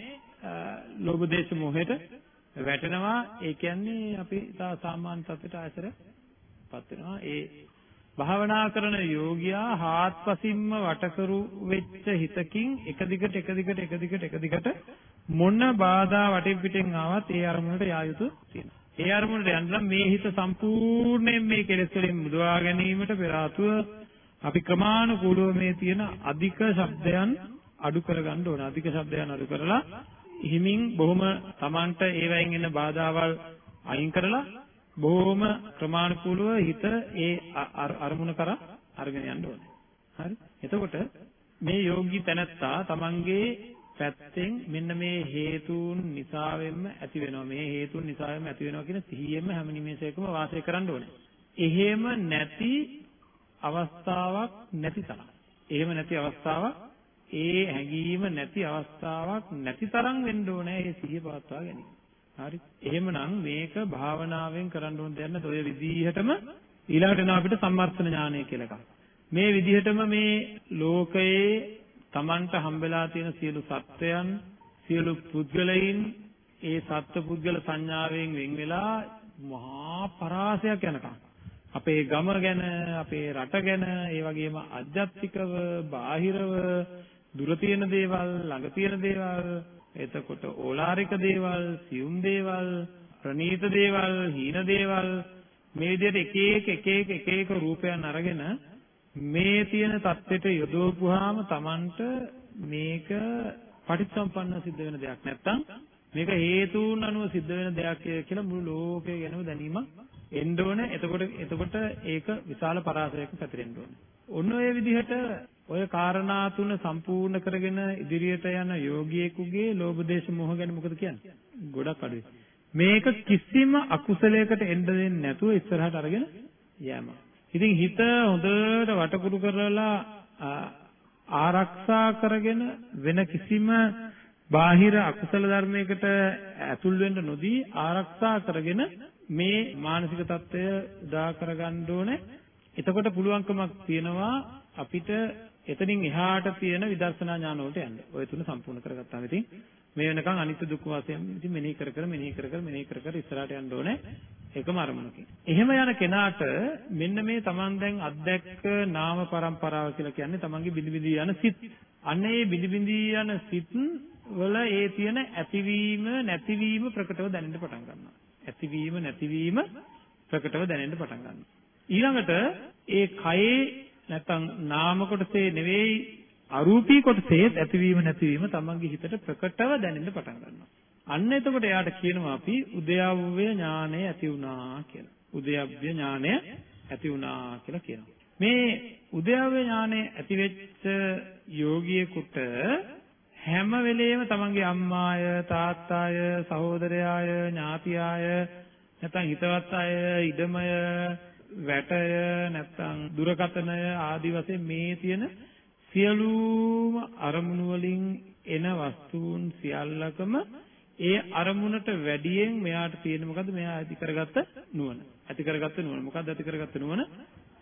ලෝභ දේශ මොහයට වැටෙනවා ඒ කියන්නේ අපි සාමාන්‍ය තත්ත්වයට ආශ්‍රයපත් වෙනවා ඒ භාවනා කරන යෝගියා හාත්පසින්ම වටකරු වෙච්ච හිතකින් එක දිගට එක දිගට එක දිගට එක දිගට මොන බාධා වටින් පිටින් ආවත් ඒ අරමුණට යා යුතු තියෙනවා. ඒ අරමුණට යන්න මේ හිත සම්පූර්ණයෙන් මේ කෙලෙස් වලින් මුදවා ගැනීමට පෙර අපි ක්‍රමානුකූලව මේ තියෙන අධික ශබ්දයන් අඩු කරගන්න ඕන. අධික ශබ්දයන් අඩු කරලා හිමින් බොහොම Tamanට ඒවයින් එන බාධාවල් අයින් කරලා බොහොම ක්‍රමානුකූලව හිත ඒ අරමුණ කරා අරගෙන යන්න ඕනේ. හරි? එතකොට මේ යෝගී තැනැත්තා Tamanගේ පැත්තෙන් මෙන්න මේ හේතුන් නිසාවෙන්ම ඇති වෙනවා. මේ හේතුන් නිසාවෙන්ම ඇති වෙනවා කියන සිහියෙන්ම හැම නිමේෂයකම වාසය කරන්න ඕනේ. එහෙම නැති අවස්ථාවක් නැති තරම්. එහෙම නැති අවස්ථාවක් ඒ හැඟීම නැති අවස්ථාවක් නැති තරම් වෙන්න ඕනේ ඒ සිහිය පවත්වා ගැනීම. හරි. එහෙමනම් මේක භාවනාවෙන් කරන්න ඕන දෙයක් නැත්නම් ඔය විදිහටම ඊළඟට එනවා අපිට සම්මර්ථන ඥානය කියලා එකක්. මේ විදිහටම මේ ලෝකයේ Tamanට හම්බෙලා තියෙන සියලු සත්වයන් සියලු පුද්ගලයන් ඒ සත්ව පුද්ගල සංඥාවෙන් වෙන් වෙලා මහා පරාසයක් යනකම්. අපේ ගම ගැන අපේ රට ගැන ඒ වගේම අධ්‍යාත්මිකව බාහිරව දුර තියෙන දේවල් ළඟ තියෙන දේවල් එතකොට ඕලාරික දේවල් සියුම් දේවල් ප්‍රනීත දේවල් හීන දේවල් මේ විදිහට එක එක එක එක එක එක රූපයන් අරගෙන මේ තියෙන தත්වෙට යොදවපුවාම Tamanට මේක පටිච්චසම්පන්න සිද්ධ වෙන දෙයක් නැත්තම් මේක හේතුන් අනුව සිද්ධ වෙන දෙයක් කියලා මුළු ලෝකය ගැනම දැනීමක් එන්න ඕනේ. එතකොට එතකොට ඒක විශාල පරාසයක පැතිරෙන්න ඕනේ. ඔන්න ඔය විදිහට ඔය කාරණා තුන සම්පූර්ණ කරගෙන ඉදිරියට යන යෝගියෙකුගේ ලෝභ දේශ මොහ ගැන මොකද කියන්නේ? ගොඩක් අඩුයි. මේක කිසිම අකුසලයකට එන්න දෙන්නේ නැතුව ඉස්සරහට අරගෙන යෑම. ඉතින් හිත හොඳට වටකුරු කරලා ආරක්ෂා කරගෙන වෙන කිසිම බාහිර අකුසල ධර්මයකට ඇතුල් වෙන්න නොදී ආරක්ෂා කරගෙන මේ මානසික தত্ত্বය උදා කරගන්න ඕනේ. එතකොට පුළුවන්කමක් තියෙනවා අපිට එතනින් එහාට තියෙන විදර්ශනා ඥාන වලට යන්න. ඔය තුන සම්පූර්ණ කරගත්තාම ඉතින් මේ වෙනකන් අනිත්‍ය දුක්ඛ වශයෙන් ඉතින් මෙනෙහි කර කර මෙනෙහි කර කර මෙනෙහි කර කර ඉස්සරහට යන්න ඕනේ. ඒකම අරමුණකින්. එහෙම යන කෙනාට මෙන්න මේ Taman දැන් අත්දැක්ක නාම પરම්පරාව කියලා කියන්නේ Tamanගේ බිලි බිලි යන සිත්. අන්න ඒ බිලි බිලි යන සිත් වල ඒ තියෙන ඇතිවීම නැතිවීම ප්‍රකටව දැනෙන්න පටන් ගන්නවා. ඇතිවීම නැතිවීම ප්‍රකටව දැනෙන්න පටන් ගන්නවා. ඊළඟට ඒ කයේ නැත්තම් නාම කොටසේ නෙවෙයි අරූපී කොටසේ ඇතිවීම නැතිවීම තමන්ගේ හිතට ප්‍රකටව දැනෙන්න පටන් ගන්නවා. අන්න එතකොට එයාට කියනවා අපි උද්‍යව්‍ය ඥානය ඇති වුණා කියලා. උද්‍යව්‍ය ඥානය ඇති වුණා කියලා කියනවා. මේ උද්‍යව්‍ය ඥානය ඇති වෙච්ච යෝගියෙකුට හැම වෙලෙම තමන්ගේ අම්මාය තාත්තාය සහෝදරයාය ඥාතියාය නැත්නම් හිතවත් අය ඉඩමය වැටය නැත්නම් දුරකතනය ආදි වශයෙන් මේ තියෙන සියලුම අරමුණු වලින් එන වස්තුන් සියල්ලකම ඒ අරමුණට වැඩියෙන් මෙයාට තියෙන මොකද්ද? මෙයා ඇති කරගත්ත නුවණ. ඇති කරගත්ත නුවණ. මොකද්ද ඇති කරගත්ත නුවණ?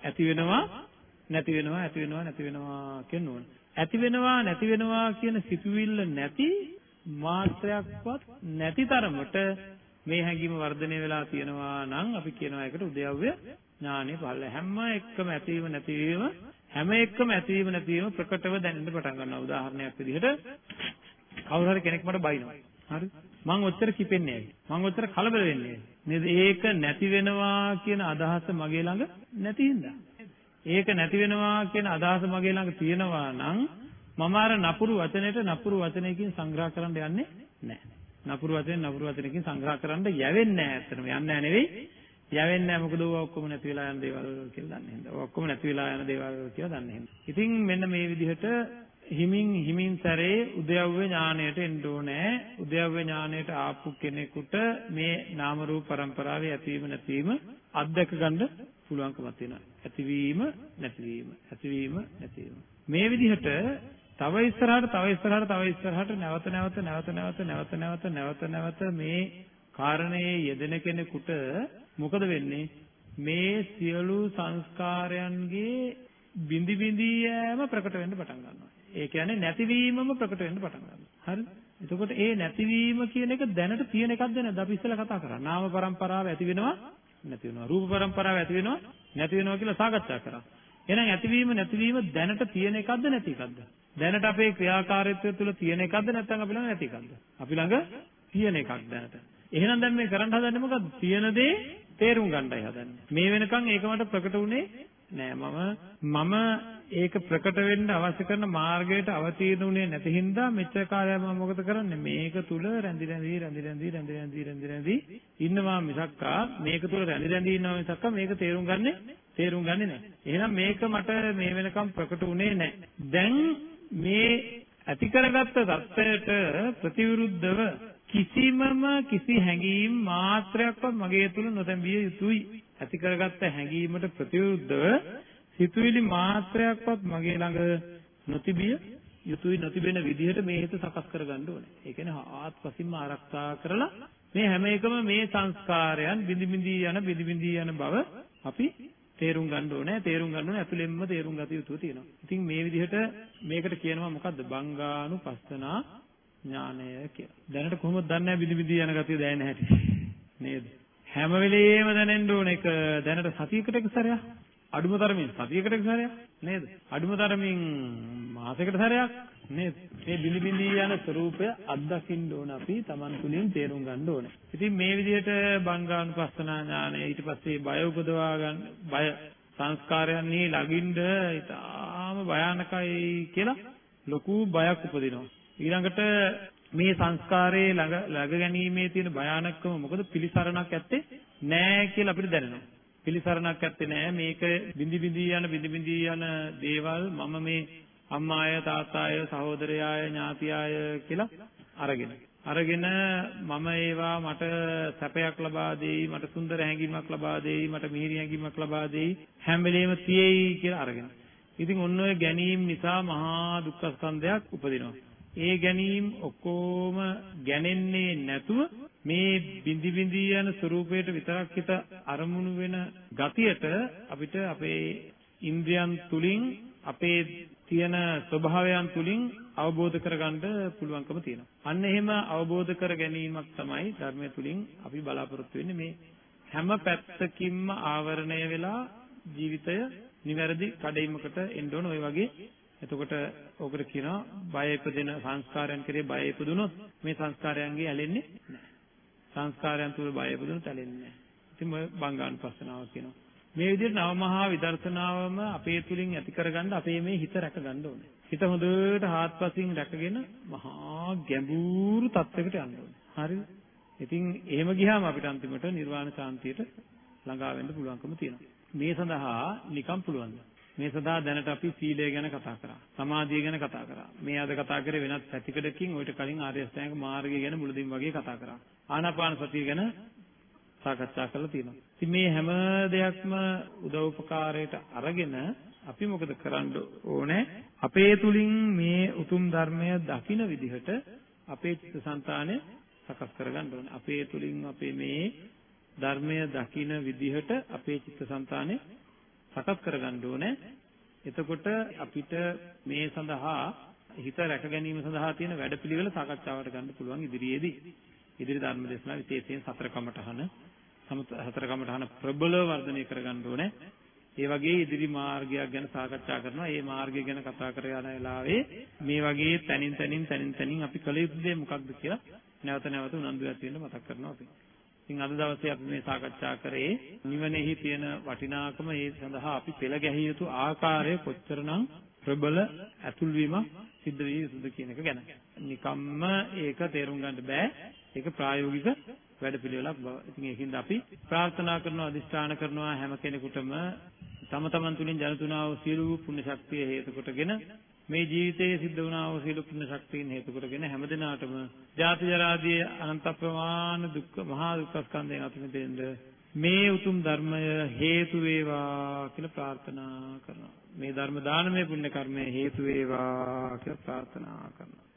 ඇති වෙනවා නැති වෙනවා ඇති වෙනවා නැති වෙනවා කියන නුවණ. ඇති වෙනවා නැති වෙනවා කියන සිතුවිල්ල නැති මාත්‍රයක්වත් නැති තරමට මේ හැඟීම වර්ධනය වෙලා තියෙනවා නම් අපි කියනවා ඒකට උද්‍යව්‍ය ඥානෙ පහළ. හැම එකම ඇතිවීම නැතිවීම හැම එකම ඇතිවීම නැතිවීම ප්‍රකටව දැනෙන්න පටන් ගන්නවා. උදාහරණයක් විදිහට කවුරු හරි කෙනෙක් මට බයිනවා. හරි? මං ඔච්චර කිපෙන්නේ ඇයි මං ඔච්චර කලබල වෙන්නේ නේද? ඒක නැති වෙනවා කියන අදහස මගේ ළඟ නැති හින්දා. ඒක නැති වෙනවා කියන අදහස මගේ ළඟ තියෙනවා නම් මම අර නපුරු වචනෙට නපුරු වචනයකින් සංග්‍රහ කරන්න යන්නේ නැහැ. නපුරු වචනේ නපුරු වචනකින් සංග්‍රහ කරන්න යවෙන්නේ නැහැ ඇත්තටම. යන්නේ නැහැ නෙවෙයි. යවෙන්නේ නැහැ මොකද ඕවා ඔක්කොම නැති වෙලා යන දේවල් කියලා දන්නේ හින්දා. ඔක්කොම නැති වෙලා යන දේවල් කියලා දන්නේ හින්දා. ඉතින් මෙන්න මේ විදිහට හිමින් හිමින් සැරේ උද්‍යව්‍ය ඥාණයට එන්න ඕනේ. උද්‍යව්‍ය ඥාණයට ආපු කෙනෙකුට මේ නාම රූප પરම්පරාවේ ඇතිවීම නැතිවීම අත්දැක ගන්න පුළුවන්කමක් තියෙනවා. ඇතිවීම නැතිවීම ඇතිවීම නැතිවීම. මේ විදිහට තව ඉස්සරහට තව ඉස්සරහට තව ඉස්සරහට නැවත නැවත නැවත නැවත නැවත නැවත නැවත නැවත මේ කාරණයේ යෙදෙන කෙනෙකුට මොකද වෙන්නේ මේ සියලු සංස්කාරයන්ගේ බිඳි බිඳි යෑම ප්‍රකට වෙන්න පටන් ගන්නවා. ඒ කියන්නේ නැතිවීමම ප්‍රකට වෙන්න පටන් ගන්නවා. හරිද? එතකොට ඒ නැතිවීම කියන එක දැනට තියෙන එකක්ද නැද්ද? අපි ඉස්සෙල්ලා කතා කරා. නාම પરම්පරාව ඇති වෙනවා නැති වෙනවා. රූප પરම්පරාව ඇති වෙනවා නැති වෙනවා කියලා සාකච්ඡා කරා. එහෙනම් ඇතිවීම නැතිවීම දැනට තියෙන එකක්ද නැති එකක්ද? දැනට අපේ ක්‍රියාකාරීත්වය තුළ තියෙන එකක්ද නැත්නම් අපි ළඟ නැති එකක්ද? අපි ළඟ තියෙන එකක් දැනට. එහෙනම් දැන් මේ කරන්න හදන්නේ මොකද්ද? තියෙන දේ තේරුම් ගන්නයි හදන්නේ. මේ වෙනකන් ඒක මට ප්‍රකට වුණේ නෑ මම මම ඒක ප්‍රකට වෙන්න අවශ්‍ය කරන මාර්ගයට අවතීර්ණ වුණේ නැති හින්දා මෙච්චර කාලයක් මම මොකද කරන්නේ? මේක තුල රැඳි රැඳි රැඳි රැඳි රැඳි රැඳි රැඳි රැඳි ඉන්නවා මිසක්කා මේක තුල රැඳි රැඳි ඉන්නවා මිසක්කා මේක තේරුම් ගන්නේ තේරුම් ගන්නේ නෑ. එහෙනම් මේක මට මේ වෙනකම් ප්‍රකට වුණේ නෑ. දැන් මේ ඇති කරගත්ත தත්ත්වයට ප්‍රතිවිරුද්ධව කිසිමම කිසි හැඟීම් මාත්‍රයක්වත් මගේ තුල නොතැඹිය යුතුයි. ඇති කරගත්ත හැඟීමට ප්‍රතිවිරුද්ධව සිතුවිලි මාත්‍රයක්වත් මගේ ළඟ නොතිබිය යුතුයි නොතිබෙන විදිහට මේ හිත සකස් කරගන්න ඕනේ. ඒ කියන්නේ ආත්පසින්ම ආරක්ෂා කරලා මේ හැම එකම මේ සංස්කාරයන් බිඳි බිඳි යන බිඳි බිඳි යන බව අපි තේරුම් ගන්න ඕනේ. තේරුම් ගන්න ඕනේ ඇතුළෙන්ම තේරුම් ගත යුතු තියෙනවා. ඉතින් මේ විදිහට මේකට කියනවා මොකද්ද? බංගානුපස්සනා ඥානය කියලා. දැනට කොහොමද දන්නේ බිඳි බිඳි යන ගතිය දැනෙන්නේ නැහැටි. නේද? හැම වෙලෙම දැනෙන්න ඕන එක දැනට සතියකට එක සැරයක් අඩුම තරමින් සතියකට එක සැරයක් නේද? අඩුම තරමින් මාසයකට සැරයක් නේද? මේ බිලි බිලි යන ස්වરૂපය අත්දකින්න ඕන අපි Taman තුලින් තේරුම් ගන්න ඕනේ. ඉතින් මේ විදිහට බංගානුපස්සනා ඥානය ඊට පස්සේ බය උපදවා ගන්න බය සංස්කාරයන්හි ළඟින්ද ඊටාම භයානකයි කියලා ලොකු බයක් උපදිනවා. ඊළඟට මේ සංස්කාරයේ ළඟ ළඟ ගැනීමේ තියෙන භයානකම මොකද පිළිසරණක් ඇත්තේ නෑ කියලා අපිට දැනෙනවා. පිළිසරණක් ඇත්තේ නෑ. මේක බිඳි බිඳි යන බිඳි බිඳි යන දේවල් මම මේ අම්මාය තාත්තාය සහෝදරයාය ඥාතියාය කියලා අරගෙන. අරගෙන මම ඒවා මට සැපයක් ලබා දෙයි මට සුන්දර හැඟීමක් ලබා දෙයි මට මිහිරි හැඟීමක් ලබා දෙයි හැම වෙලේම තියෙයි කියලා අරගෙන. ඉතින් ඔන්න ඔය ගැනීම නිසා මහා දුක්ඛ ස්කන්ධයක් උපදිනවා. ඒ ගැනීම ඔක්කොම ගැනෙන්නේ නැතුව මේ බිඳි බිඳි යන ස්වરૂපයට විතරක් හිත අරමුණු වෙන ගතියට අපිට අපේ ඉන්ද්‍රියන් තුලින් අපේ තියෙන ස්වභාවයන් තුලින් අවබෝධ කරගන්න පුළුවන්කම තියෙනවා. අන්න එහෙම අවබෝධ කර ගැනීමක් තමයි ධර්මය තුලින් අපි බලාපොරොත්තු වෙන්නේ මේ හැම පැත්තකින්ම ආවරණය වෙලා ජීවිතය නිවැරදි කඩයිමකට එන්න ඕන ඔය වගේ එතකොට ඕකට කියනවා බය ඉපදෙන සංස්කාරයන් කෙරේ බය ඉපදුනොත් මේ සංස්කාරයන්ගේ ඇලෙන්නේ නැහැ. සංස්කාරයන් තුල බය ඉපදුනොත් ඇලෙන්නේ නැහැ. ඉතින් ඔය බංගානුපස්සනාව කියනවා. මේ විදිහට නවමහා විදර්ශනාවම අපේ තුලින් ඇති කරගන්න අපේ මේ හිත රැක ගන්න ඕනේ. හිත හොඳට හාත්පසින් රැකගෙන මහා ගැඹුරු තත්යකට යන්න ඕනේ. හරිද? ඉතින් එහෙම ගියාම අපිට අන්තිමට නිර්වාණ සාන්තියට ළඟා වෙන්න පුළුවන්කම තියෙනවා. මේ සඳහා නිකම් පුළුවන්ද? මේ සඳහා දැනට අපි සීලය ගැන කතා කරා. සමාධිය ගැන කතා කරා. මේ අද කතා කරේ වෙනත් පැතිකඩකින් ඔයිට කලින් ආර්ය අෂ්ටාංග මාර්ගය ගැන මුලදීන් වගේ කතා කරා. ආනාපාන සතිය ගැන සාකච්ඡා කරලා තියෙනවා. ඉතින් මේ හැම දෙයක්ම උදව් උපකාරයට අරගෙන අපි මොකද කරන්න ඕනේ? අපේ තුලින් මේ උතුම් ධර්මය දකින විදිහට අපේ චිත්තසංතානය සකස් කරගන්න ඕනේ. අපේ තුලින් අපේ මේ ධර්මය දකින විදිහට අපේ චිත්තසංතානය සකස් කරගන්න ඕනේ. එතකොට අපිට මේ සඳහා හිත රැක ගැනීම සඳහා තියෙන වැඩපිළිවෙල සාකච්ඡාවට ගන්න පුළුවන් ඉදිරියේදී. ඉදිරි ධර්ම දේශනා විශේෂයෙන් සතර කමඨහන සතර කමඨහන ප්‍රබල වර්ධනය කරගන්න ඕනේ. ඒ වගේ ඉදිරි මාර්ගයක් ගැන සාකච්ඡා කරනවා. ඒ මාර්ගය ගැන කතා කර යන වෙලාවේ මේ වගේ තනින් තනින් තනින් තනින් අපි කළ යුතු දේ මොකක්ද කියලා නැවත නැවත උනන්දු ඇති වෙන්න මතක් කරනවා අපි. ඉතින් අද දවසේ අපි මේ සාකච්ඡා කරේ නිවනේහි තියෙන වටිනාකම ඒ සඳහා අපි පෙළ ගැහිය යුතු ආකාරය කොච්චරනම් ප්‍රබල ඇතුල් වීමක් සිද්ධ විය යුතුද කියන එක ගැන. නිකම්ම ඒක තේරුම් ගන්න බෑ. ඒක ප්‍රායෝගික වැඩපිළිවෙලක් බව. ඉතින් ඒකින්ද අපි ප්‍රාර්ථනා කරනවා අදිස්ථාන කරනවා හැම කෙනෙකුටම තම තමන් තුළින් ජනිතුනා වූ සියලු පුණ්‍ය ශක්තිය හේතු කොටගෙන මේ ජීවිතයේ සිද්ධ වුණා වූ සියලු පුණ්‍ය ශක්තියින් හේතු කොටගෙන හැමදිනාටම ජාති ජරාදී අනන්ත ප්‍රමාණ දුක්ඛ මහා දුක්ඛ ස්කන්ධයෙන් අත මිදෙන්න මේ උතුම් ධර්මය හේතු වේවා කියලා ප්‍රාර්ථනා කරනවා. මේ ධර්ම දානමය පුණ්‍ය කර්මය හේතු වේවා කියලා ප්‍රාර්ථනා කරනවා.